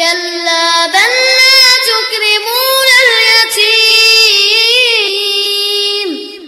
كلا بل